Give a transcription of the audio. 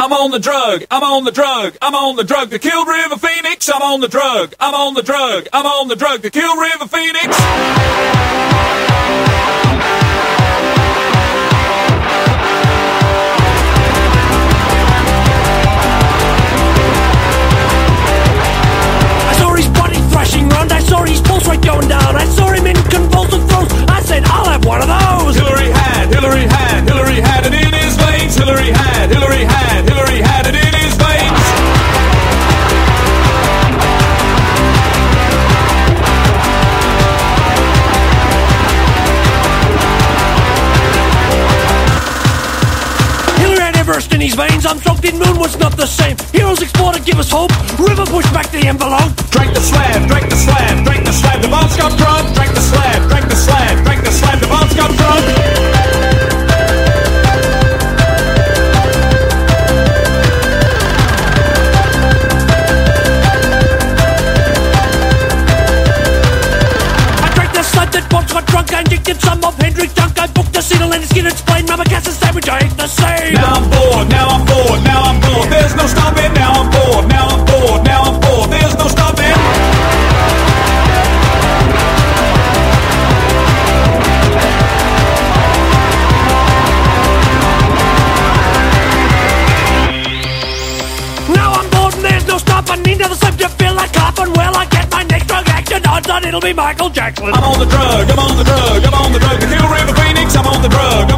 I'm on the drug. I'm on the drug. I'm on the drug to kill River Phoenix. I'm on the drug. I'm on the drug. I'm on the drug to kill River Phoenix. In his veins. In moon was not the same. Heroes explore to give us hope. River pushed back the envelope. Drank the slab, drank the drunk. I injected some of Hendrix junk. I booked the single and the skin explained. Mama cast a sandwich. I ate the same. Now I'm bored, now I'm bored, now on it'll be Michael Jackson. I'm on the drug, I'm on the drug, I'm on the drug to kill River Phoenix. I'm on the drug, I'm on the drug,